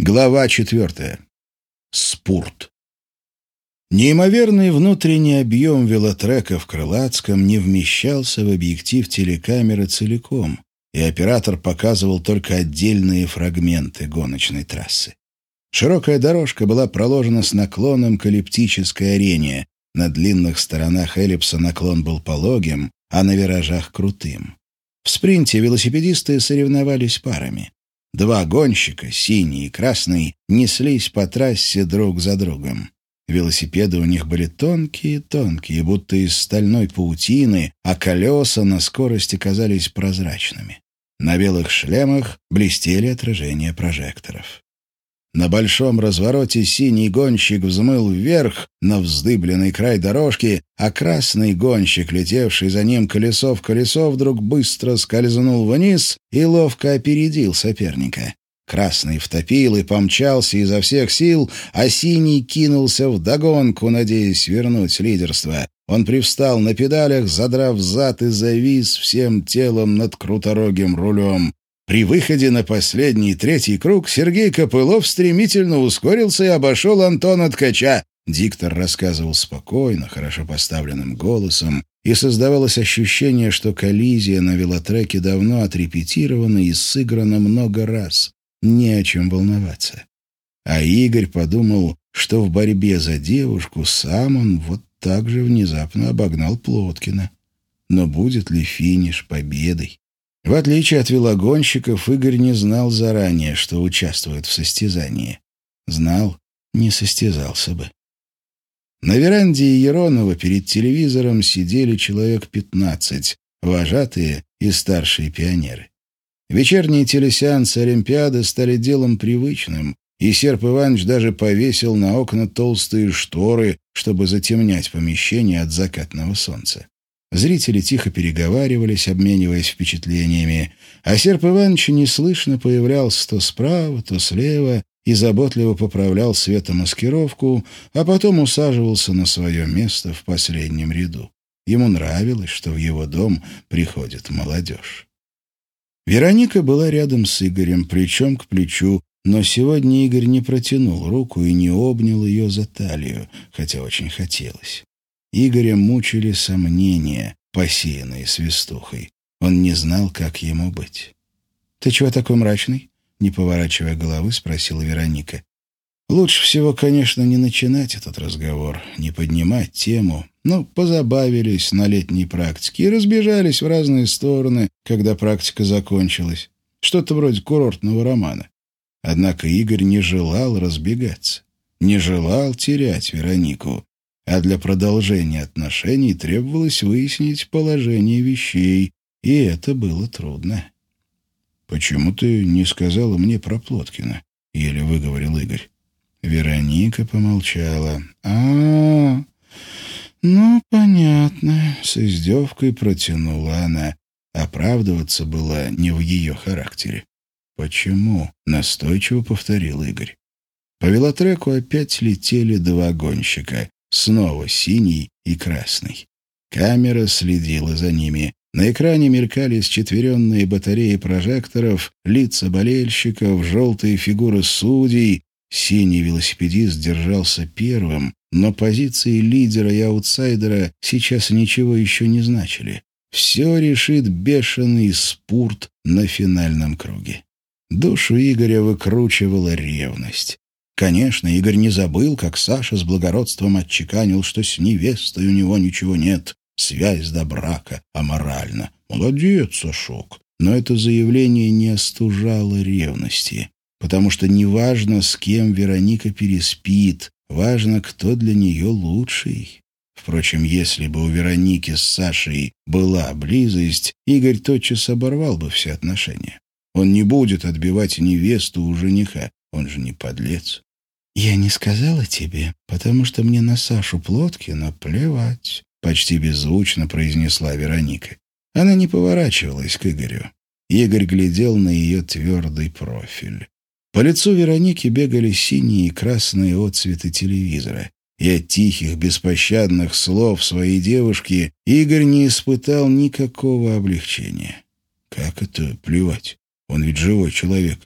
Глава четвертая. Спорт. Неимоверный внутренний объем велотрека в Крылатском не вмещался в объектив телекамеры целиком, и оператор показывал только отдельные фрагменты гоночной трассы. Широкая дорожка была проложена с наклоном к эллиптической арене. На длинных сторонах эллипса наклон был пологим, а на виражах — крутым. В спринте велосипедисты соревновались парами. Два гонщика, синий и красный, неслись по трассе друг за другом. Велосипеды у них были тонкие-тонкие, будто из стальной паутины, а колеса на скорости казались прозрачными. На белых шлемах блестели отражения прожекторов. На большом развороте синий гонщик взмыл вверх на вздыбленный край дорожки, а красный гонщик, летевший за ним колесо в колесо, вдруг быстро скользнул вниз и ловко опередил соперника. Красный втопил и помчался изо всех сил, а синий кинулся в догонку, надеясь вернуть лидерство. Он привстал на педалях, задрав зад и завис всем телом над круторогим рулем. При выходе на последний третий круг Сергей Копылов стремительно ускорился и обошел Антона Ткача. Диктор рассказывал спокойно, хорошо поставленным голосом, и создавалось ощущение, что коллизия на велотреке давно отрепетирована и сыграна много раз. Не о чем волноваться. А Игорь подумал, что в борьбе за девушку сам он вот так же внезапно обогнал Плоткина. Но будет ли финиш победой? В отличие от велогонщиков, Игорь не знал заранее, что участвует в состязании. Знал, не состязался бы. На веранде Еронова перед телевизором сидели человек пятнадцать, вожатые и старшие пионеры. Вечерние телесеансы Олимпиады стали делом привычным, и Серп Иванович даже повесил на окна толстые шторы, чтобы затемнять помещение от закатного солнца. Зрители тихо переговаривались, обмениваясь впечатлениями, а Серп Иванович неслышно появлялся то справа, то слева и заботливо поправлял светомаскировку, а потом усаживался на свое место в последнем ряду. Ему нравилось, что в его дом приходит молодежь. Вероника была рядом с Игорем, плечом к плечу, но сегодня Игорь не протянул руку и не обнял ее за талию, хотя очень хотелось. Игоря мучили сомнения, посеянные свистухой. Он не знал, как ему быть. «Ты чего такой мрачный?» — не поворачивая головы, спросила Вероника. «Лучше всего, конечно, не начинать этот разговор, не поднимать тему. Ну, позабавились на летней практике и разбежались в разные стороны, когда практика закончилась. Что-то вроде курортного романа. Однако Игорь не желал разбегаться, не желал терять Веронику а для продолжения отношений требовалось выяснить положение вещей, и это было трудно. «Почему ты не сказала мне про Плоткина?» — еле выговорил Игорь. Вероника помолчала. а, -а, -а ну, понятно», — с издевкой протянула она. Оправдываться было не в ее характере. «Почему?» — настойчиво повторил Игорь. По велотреку опять летели два гонщика. Снова синий и красный. Камера следила за ними. На экране мелькали счетверенные батареи прожекторов, лица болельщиков, желтые фигуры судей. Синий велосипедист держался первым, но позиции лидера и аутсайдера сейчас ничего еще не значили. Все решит бешеный спорт на финальном круге. Душу Игоря выкручивала ревность. Конечно, Игорь не забыл, как Саша с благородством отчеканил, что с невестой у него ничего нет, связь до брака аморальна. Молодец, Сашок. Но это заявление не остужало ревности, потому что неважно, с кем Вероника переспит, важно, кто для нее лучший. Впрочем, если бы у Вероники с Сашей была близость, Игорь тотчас оборвал бы все отношения. Он не будет отбивать невесту у жениха, он же не подлец. «Я не сказала тебе, потому что мне на Сашу Плоткина плевать», — почти беззвучно произнесла Вероника. Она не поворачивалась к Игорю. Игорь глядел на ее твердый профиль. По лицу Вероники бегали синие и красные отцветы телевизора. И от тихих, беспощадных слов своей девушки Игорь не испытал никакого облегчения. Как это плевать? Он ведь живой человек.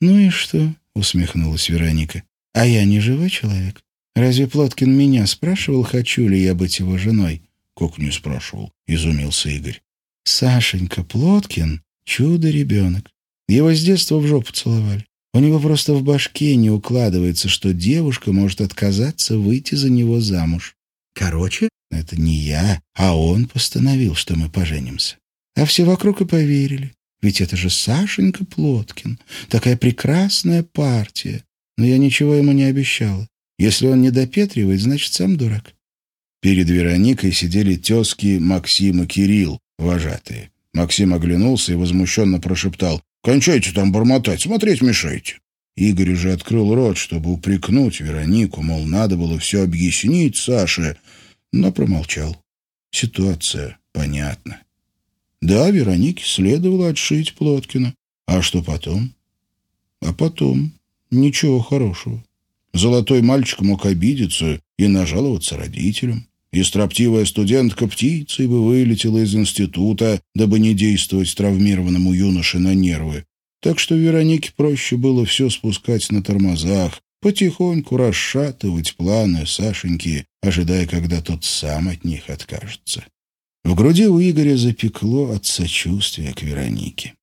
Ну и что? Усмехнулась Вероника. «А я не живой человек. Разве Плоткин меня спрашивал, хочу ли я быть его женой?» «Как не спрашивал?» — изумился Игорь. «Сашенька Плоткин — чудо-ребенок. Его с детства в жопу целовали. У него просто в башке не укладывается, что девушка может отказаться выйти за него замуж. Короче, это не я, а он постановил, что мы поженимся. А все вокруг и поверили. Ведь это же Сашенька Плоткин. Такая прекрасная партия. Но я ничего ему не обещала. Если он не допетривает, значит, сам дурак. Перед Вероникой сидели тезки Максим и Кирилл, вожатые. Максим оглянулся и возмущенно прошептал. «Кончайте там бормотать, смотреть мешаете». Игорь уже открыл рот, чтобы упрекнуть Веронику, мол, надо было все объяснить Саше, но промолчал. Ситуация понятна. Да, Веронике следовало отшить Плоткина. А что потом? А потом ничего хорошего. Золотой мальчик мог обидеться и нажаловаться родителям. И строптивая студентка птицей бы вылетела из института, дабы не действовать травмированному юноше на нервы. Так что Веронике проще было все спускать на тормозах, потихоньку расшатывать планы Сашеньки, ожидая, когда тот сам от них откажется. В груди у Игоря запекло от сочувствия к Веронике.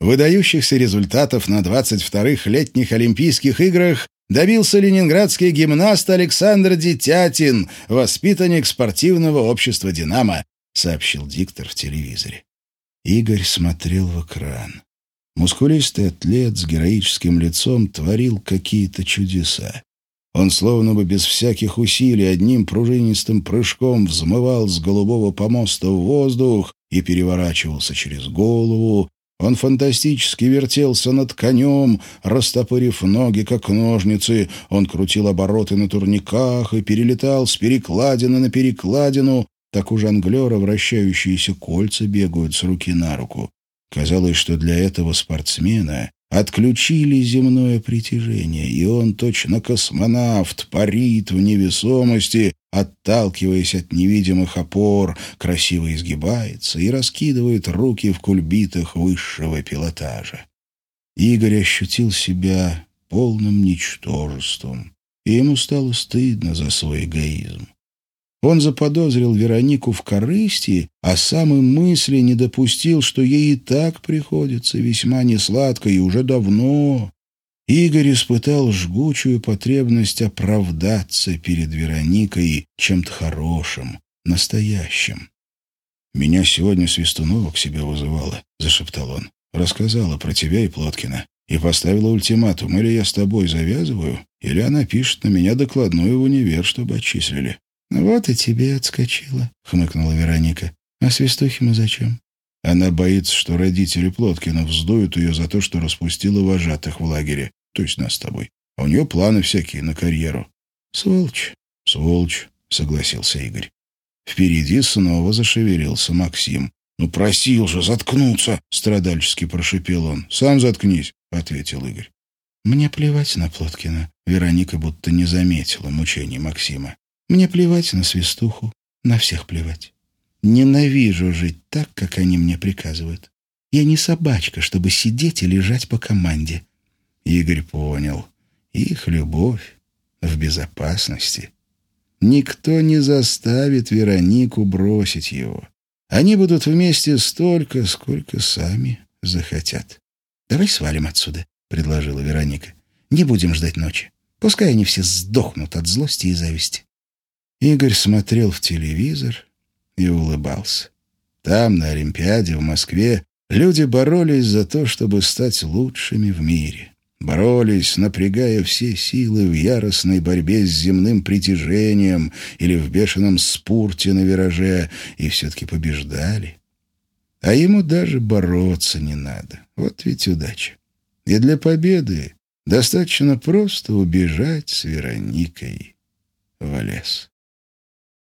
Выдающихся результатов на 22-х летних Олимпийских играх добился ленинградский гимнаст Александр Детятин, воспитанник спортивного общества «Динамо», сообщил диктор в телевизоре. Игорь смотрел в экран. Мускулистый атлет с героическим лицом творил какие-то чудеса. Он словно бы без всяких усилий одним пружинистым прыжком взмывал с голубого помоста в воздух и переворачивался через голову, он фантастически вертелся над конем, растопырив ноги, как ножницы. Он крутил обороты на турниках и перелетал с перекладины на перекладину. Так у жонглера вращающиеся кольца бегают с руки на руку. Казалось, что для этого спортсмена Отключили земное притяжение, и он, точно космонавт, парит в невесомости, отталкиваясь от невидимых опор, красиво изгибается и раскидывает руки в кульбитах высшего пилотажа. Игорь ощутил себя полным ничтожеством, и ему стало стыдно за свой эгоизм. Он заподозрил Веронику в корысти, а сам и мысли не допустил, что ей и так приходится весьма несладко и уже давно. Игорь испытал жгучую потребность оправдаться перед Вероникой чем-то хорошим, настоящим. «Меня сегодня Свистунова к себе вызывала», — зашептал он. «Рассказала про тебя и Плоткина. И поставила ультиматум, или я с тобой завязываю, или она пишет на меня докладную в универ, чтобы отчислили. «Вот и тебе отскочила», — хмыкнула Вероника. «А свистухи зачем?» Она боится, что родители Плоткина вздуют ее за то, что распустила вожатых в лагере, то есть нас с тобой. А у нее планы всякие на карьеру. «Сволочь». «Сволочь», — согласился Игорь. Впереди снова зашевелился Максим. «Ну, просил же заткнуться!» — страдальчески прошипел он. «Сам заткнись!» — ответил Игорь. «Мне плевать на Плоткина». Вероника будто не заметила мучений Максима. Мне плевать на свистуху, на всех плевать. Ненавижу жить так, как они мне приказывают. Я не собачка, чтобы сидеть и лежать по команде. Игорь понял. Их любовь в безопасности. Никто не заставит Веронику бросить его. Они будут вместе столько, сколько сами захотят. «Давай свалим отсюда», — предложила Вероника. «Не будем ждать ночи. Пускай они все сдохнут от злости и зависти». Игорь смотрел в телевизор и улыбался. Там, на Олимпиаде, в Москве, люди боролись за то, чтобы стать лучшими в мире. Боролись, напрягая все силы в яростной борьбе с земным притяжением или в бешеном спорте на вираже, и все-таки побеждали. А ему даже бороться не надо. Вот ведь удача. И для победы достаточно просто убежать с Вероникой в лес.